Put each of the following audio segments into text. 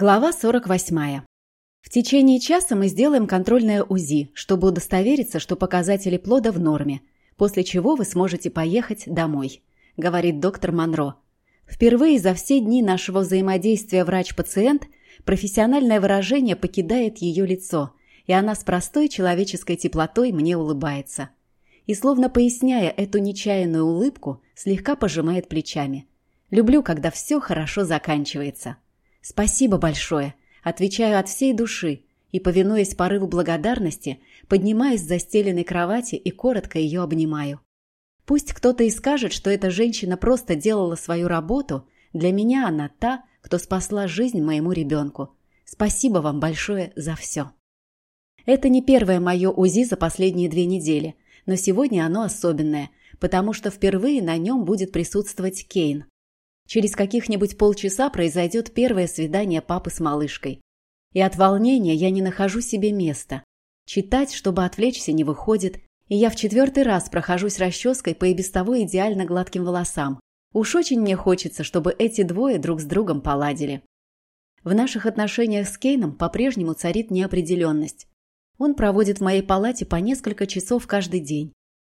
Глава 48. В течение часа мы сделаем контрольное УЗИ, чтобы удостовериться, что показатели плода в норме, после чего вы сможете поехать домой, говорит доктор Монро. Впервые за все дни нашего взаимодействия врач-пациент профессиональное выражение покидает ее лицо, и она с простой человеческой теплотой мне улыбается. И словно поясняя эту нечаянную улыбку, слегка пожимает плечами. Люблю, когда все хорошо заканчивается. «Спасибо большое», отвечаю от всей души и, повинуясь порыву благодарности, поднимаюсь с застеленной кровати и коротко ее обнимаю. Пусть кто-то и скажет, что эта женщина просто делала свою работу, для меня она та, кто спасла жизнь моему ребенку. Спасибо вам большое за все. Это не первое мое УЗИ за последние две недели, но сегодня оно особенное, потому что впервые на нем будет присутствовать Кейн. Через каких-нибудь полчаса произойдет первое свидание папы с малышкой. И от волнения я не нахожу себе места. Читать, чтобы отвлечься, не выходит, и я в четвертый раз прохожусь расческой по и без того идеально гладким волосам. Уж очень мне хочется, чтобы эти двое друг с другом поладили. В наших отношениях с Кейном по-прежнему царит неопределенность. Он проводит в моей палате по несколько часов каждый день.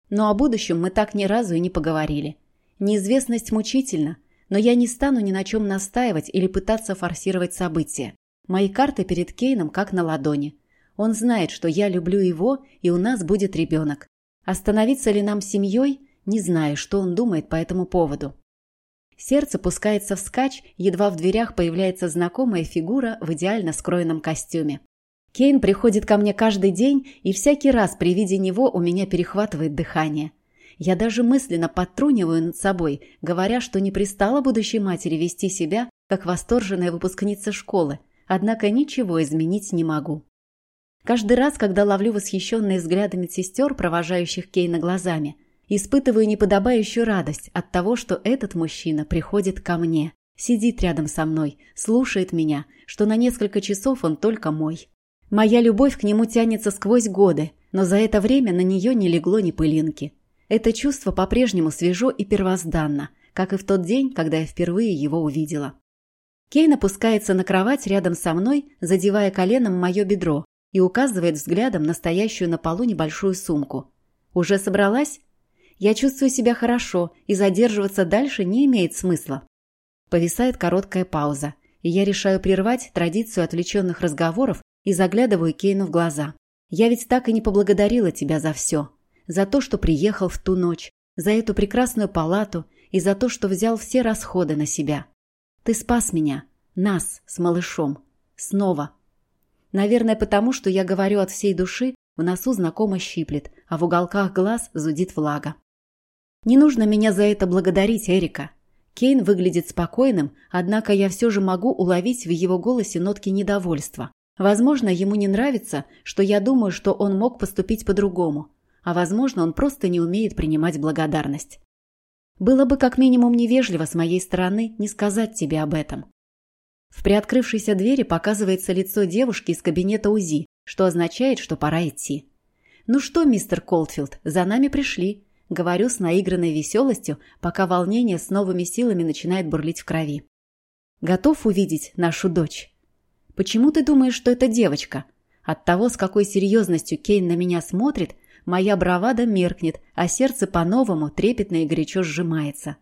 Но о будущем мы так ни разу и не поговорили. Неизвестность мучительна, но я не стану ни на чем настаивать или пытаться форсировать события. Мои карты перед Кейном как на ладони. Он знает, что я люблю его, и у нас будет ребенок. Остановиться ли нам семьей? Не знаю, что он думает по этому поводу. Сердце пускается вскачь, едва в дверях появляется знакомая фигура в идеально скроенном костюме. Кейн приходит ко мне каждый день, и всякий раз при виде него у меня перехватывает дыхание – я даже мысленно подтруниваю над собой, говоря, что не пристала будущей матери вести себя, как восторженная выпускница школы, однако ничего изменить не могу. Каждый раз, когда ловлю восхищенные взгляды медсестер, провожающих Кейна глазами, испытываю неподобающую радость от того, что этот мужчина приходит ко мне, сидит рядом со мной, слушает меня, что на несколько часов он только мой. Моя любовь к нему тянется сквозь годы, но за это время на нее не легло ни пылинки. Это чувство по-прежнему свежо и первозданно, как и в тот день, когда я впервые его увидела. Кейн опускается на кровать рядом со мной, задевая коленом мое бедро и указывает взглядом на стоящую на полу небольшую сумку. «Уже собралась?» «Я чувствую себя хорошо, и задерживаться дальше не имеет смысла». Повисает короткая пауза, и я решаю прервать традицию отвлеченных разговоров и заглядываю Кейну в глаза. «Я ведь так и не поблагодарила тебя за все за то, что приехал в ту ночь, за эту прекрасную палату и за то, что взял все расходы на себя. Ты спас меня, нас с малышом. Снова. Наверное, потому что я говорю от всей души, в носу знакомо щиплет, а в уголках глаз зудит влага. Не нужно меня за это благодарить, Эрика. Кейн выглядит спокойным, однако я все же могу уловить в его голосе нотки недовольства. Возможно, ему не нравится, что я думаю, что он мог поступить по-другому а, возможно, он просто не умеет принимать благодарность. Было бы как минимум невежливо с моей стороны не сказать тебе об этом. В приоткрывшейся двери показывается лицо девушки из кабинета УЗИ, что означает, что пора идти. «Ну что, мистер Колдфилд, за нами пришли», — говорю с наигранной веселостью, пока волнение с новыми силами начинает бурлить в крови. «Готов увидеть нашу дочь?» «Почему ты думаешь, что это девочка?» От того, с какой серьезностью Кейн на меня смотрит, моя бравада меркнет, а сердце по-новому трепетно и горячо сжимается.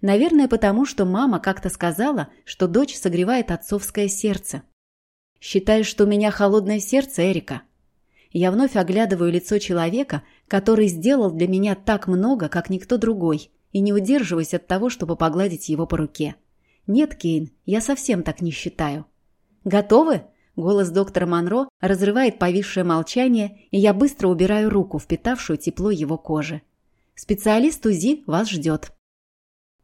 Наверное, потому что мама как-то сказала, что дочь согревает отцовское сердце. Считаешь, что у меня холодное сердце, Эрика? Я вновь оглядываю лицо человека, который сделал для меня так много, как никто другой, и не удерживаюсь от того, чтобы погладить его по руке. Нет, Кейн, я совсем так не считаю. Готовы? Голос доктора Монро разрывает повисшее молчание, и я быстро убираю руку, впитавшую тепло его кожи. Специалист УЗИ вас ждет.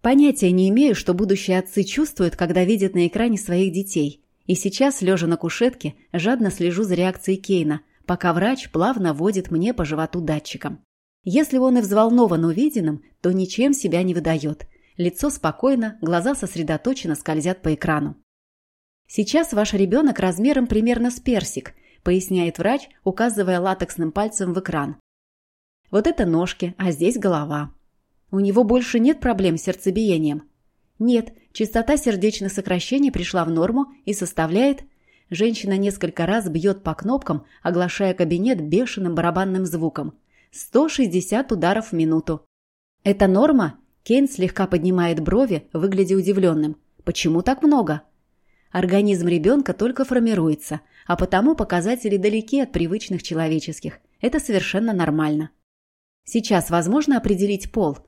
Понятия не имею, что будущие отцы чувствуют, когда видят на экране своих детей. И сейчас, лежа на кушетке, жадно слежу за реакцией Кейна, пока врач плавно водит мне по животу датчиком. Если он и взволнован увиденным, то ничем себя не выдает. Лицо спокойно, глаза сосредоточенно скользят по экрану. Сейчас ваш ребенок размером примерно с персик, поясняет врач, указывая латексным пальцем в экран. Вот это ножки, а здесь голова. У него больше нет проблем с сердцебиением. Нет, частота сердечных сокращений пришла в норму и составляет... Женщина несколько раз бьет по кнопкам, оглашая кабинет бешеным барабанным звуком. 160 ударов в минуту. «Это норма?» Кейн слегка поднимает брови, выглядя удивленным. «Почему так много?» Организм ребенка только формируется, а потому показатели далеки от привычных человеческих. Это совершенно нормально. Сейчас возможно определить пол.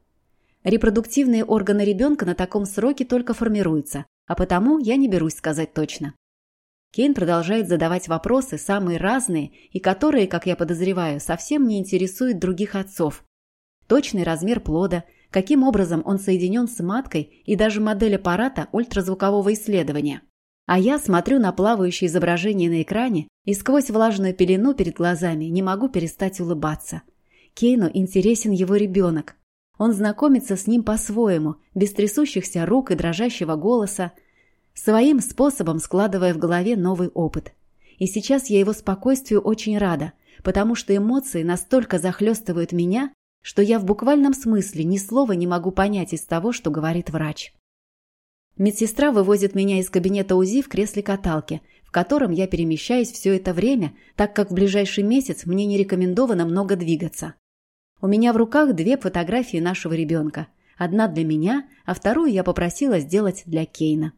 Репродуктивные органы ребенка на таком сроке только формируются, а потому я не берусь сказать точно. Кейн продолжает задавать вопросы, самые разные, и которые, как я подозреваю, совсем не интересуют других отцов. Точный размер плода, каким образом он соединен с маткой и даже модель аппарата ультразвукового исследования. А я смотрю на плавающее изображение на экране и сквозь влажную пелену перед глазами не могу перестать улыбаться. Кейну интересен его ребенок. Он знакомится с ним по-своему, без трясущихся рук и дрожащего голоса, своим способом складывая в голове новый опыт. И сейчас я его спокойствию очень рада, потому что эмоции настолько захлестывают меня, что я в буквальном смысле ни слова не могу понять из того, что говорит врач. Медсестра вывозит меня из кабинета УЗИ в кресле каталки, в котором я перемещаюсь все это время, так как в ближайший месяц мне не рекомендовано много двигаться. У меня в руках две фотографии нашего ребенка. Одна для меня, а вторую я попросила сделать для Кейна.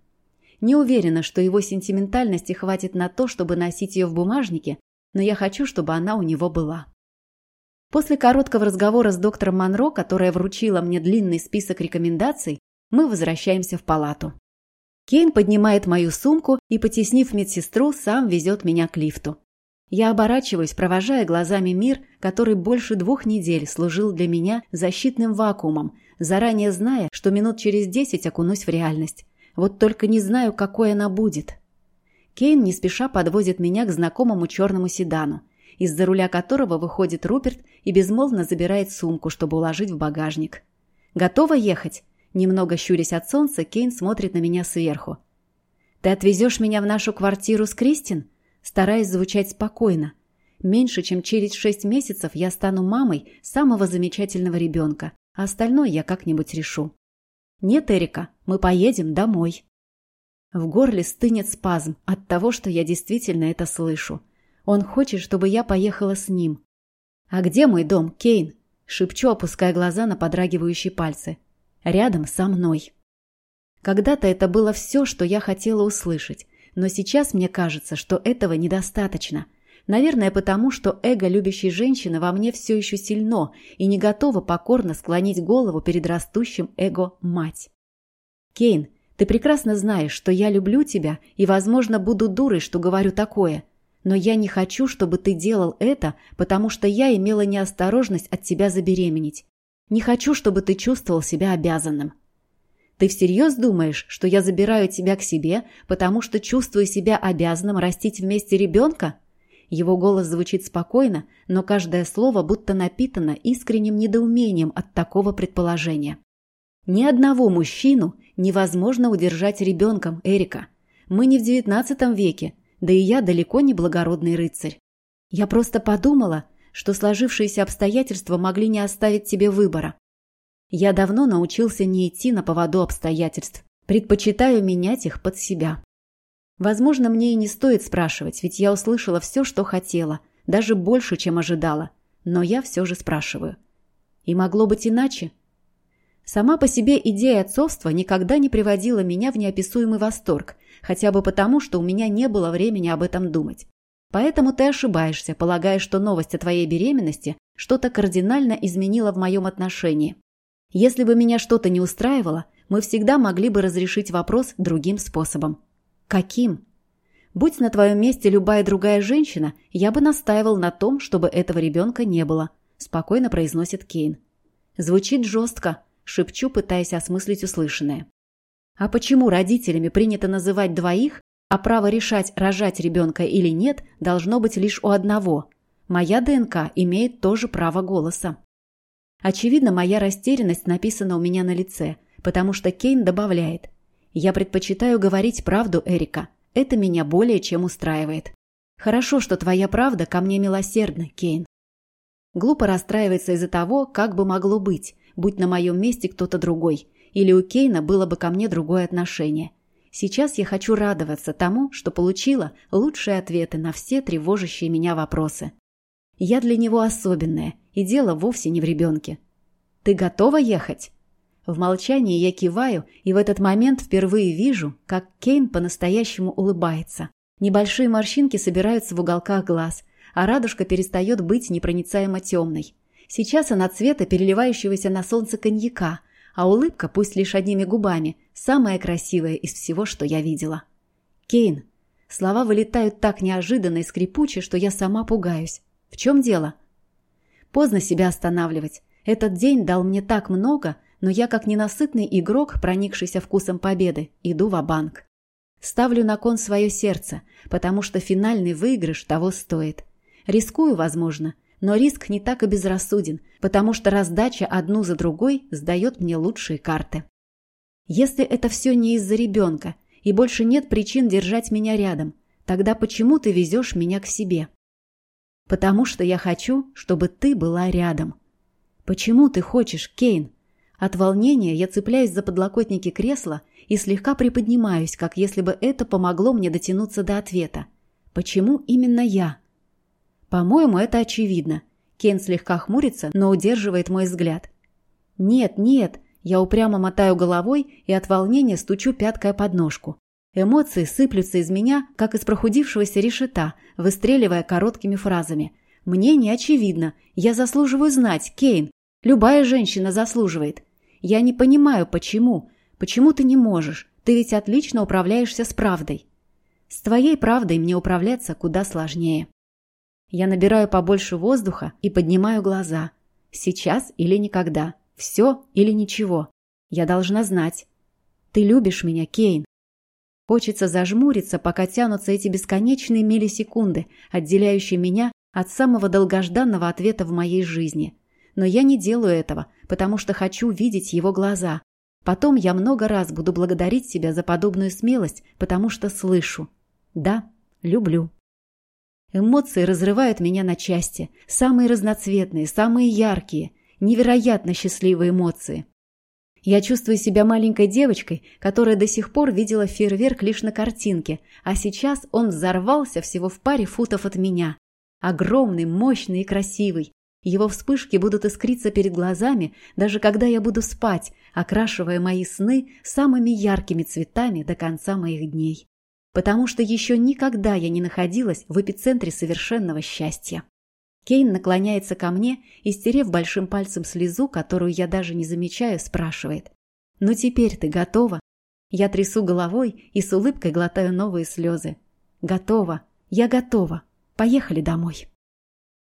Не уверена, что его сентиментальности хватит на то, чтобы носить ее в бумажнике, но я хочу, чтобы она у него была. После короткого разговора с доктором Монро, которая вручила мне длинный список рекомендаций, мы возвращаемся в палату. Кейн поднимает мою сумку и, потеснив медсестру, сам везет меня к лифту. Я оборачиваюсь, провожая глазами мир, который больше двух недель служил для меня защитным вакуумом, заранее зная, что минут через десять окунусь в реальность. Вот только не знаю, какой она будет. Кейн не спеша подвозит меня к знакомому черному седану, из-за руля которого выходит Руперт и безмолвно забирает сумку, чтобы уложить в багажник. «Готова ехать?» Немного щурясь от солнца, Кейн смотрит на меня сверху. «Ты отвезешь меня в нашу квартиру с Кристин?» Стараясь звучать спокойно. Меньше чем через шесть месяцев я стану мамой самого замечательного ребенка, а остальное я как-нибудь решу. «Нет, Эрика, мы поедем домой». В горле стынет спазм от того, что я действительно это слышу. Он хочет, чтобы я поехала с ним. «А где мой дом, Кейн?» – шепчу, опуская глаза на подрагивающие пальцы рядом со мной. Когда-то это было все, что я хотела услышать, но сейчас мне кажется, что этого недостаточно. Наверное, потому что эго любящей женщины во мне все еще сильно и не готово покорно склонить голову перед растущим эго мать. Кейн, ты прекрасно знаешь, что я люблю тебя и, возможно, буду дурой, что говорю такое. Но я не хочу, чтобы ты делал это, потому что я имела неосторожность от тебя забеременеть. Не хочу, чтобы ты чувствовал себя обязанным. Ты всерьез думаешь, что я забираю тебя к себе, потому что чувствую себя обязанным растить вместе ребенка? Его голос звучит спокойно, но каждое слово будто напитано искренним недоумением от такого предположения. Ни одного мужчину невозможно удержать ребенком, Эрика. Мы не в девятнадцатом веке, да и я далеко не благородный рыцарь. Я просто подумала, что сложившиеся обстоятельства могли не оставить тебе выбора. Я давно научился не идти на поводу обстоятельств, предпочитаю менять их под себя. Возможно, мне и не стоит спрашивать, ведь я услышала все, что хотела, даже больше, чем ожидала, но я все же спрашиваю. И могло быть иначе? Сама по себе идея отцовства никогда не приводила меня в неописуемый восторг, хотя бы потому, что у меня не было времени об этом думать. Поэтому ты ошибаешься, полагая, что новость о твоей беременности что-то кардинально изменила в моем отношении. Если бы меня что-то не устраивало, мы всегда могли бы разрешить вопрос другим способом. Каким? Будь на твоем месте любая другая женщина, я бы настаивал на том, чтобы этого ребенка не было, спокойно произносит Кейн. Звучит жестко, шепчу, пытаясь осмыслить услышанное. А почему родителями принято называть двоих, а право решать, рожать ребенка или нет, должно быть лишь у одного. Моя ДНК имеет тоже право голоса. Очевидно, моя растерянность написана у меня на лице, потому что Кейн добавляет. «Я предпочитаю говорить правду, Эрика. Это меня более чем устраивает. Хорошо, что твоя правда ко мне милосердна, Кейн». Глупо расстраивается из-за того, как бы могло быть, будь на моем месте кто-то другой. или у Кейна было бы ко мне другое отношение. Сейчас я хочу радоваться тому, что получила лучшие ответы на все тревожащие меня вопросы. Я для него особенная, и дело вовсе не в ребенке. «Ты готова ехать?» В молчании я киваю, и в этот момент впервые вижу, как Кейн по-настоящему улыбается. Небольшие морщинки собираются в уголках глаз, а радужка перестает быть непроницаемо темной. Сейчас она цвета переливающегося на солнце коньяка, а улыбка, пусть лишь одними губами, самая красивая из всего, что я видела. «Кейн». Слова вылетают так неожиданно и скрипуче, что я сама пугаюсь. «В чем дело?» Поздно себя останавливать. Этот день дал мне так много, но я, как ненасытный игрок, проникшийся вкусом победы, иду в банк Ставлю на кон свое сердце, потому что финальный выигрыш того стоит. Рискую, возможно, но риск не так и безрассуден, потому что раздача одну за другой сдает мне лучшие карты. Если это все не из-за ребенка, и больше нет причин держать меня рядом, тогда почему ты везешь меня к себе? Потому что я хочу, чтобы ты была рядом. Почему ты хочешь, Кейн? От волнения я цепляюсь за подлокотники кресла и слегка приподнимаюсь, как если бы это помогло мне дотянуться до ответа. Почему именно я? По-моему, это очевидно. Кен слегка хмурится, но удерживает мой взгляд. Нет, нет, я упрямо мотаю головой и от волнения стучу пяткой подножку. Эмоции сыплются из меня, как из прохудившегося решета, выстреливая короткими фразами. «Мне не очевидно. Я заслуживаю знать, Кейн. Любая женщина заслуживает. Я не понимаю, почему. Почему ты не можешь? Ты ведь отлично управляешься с правдой». «С твоей правдой мне управляться куда сложнее». Я набираю побольше воздуха и поднимаю глаза. Сейчас или никогда. Все или ничего. Я должна знать. Ты любишь меня, Кейн. Хочется зажмуриться, пока тянутся эти бесконечные миллисекунды, отделяющие меня от самого долгожданного ответа в моей жизни. Но я не делаю этого, потому что хочу видеть его глаза. Потом я много раз буду благодарить себя за подобную смелость, потому что слышу. Да, люблю. Эмоции разрывают меня на части. Самые разноцветные, самые яркие, невероятно счастливые эмоции. Я чувствую себя маленькой девочкой, которая до сих пор видела фейерверк лишь на картинке, а сейчас он взорвался всего в паре футов от меня. Огромный, мощный и красивый. Его вспышки будут искриться перед глазами, даже когда я буду спать, окрашивая мои сны самыми яркими цветами до конца моих дней потому что еще никогда я не находилась в эпицентре совершенного счастья. Кейн наклоняется ко мне и, стерев большим пальцем слезу, которую я даже не замечаю, спрашивает. «Ну теперь ты готова?» Я трясу головой и с улыбкой глотаю новые слезы. «Готова. Я готова. Поехали домой».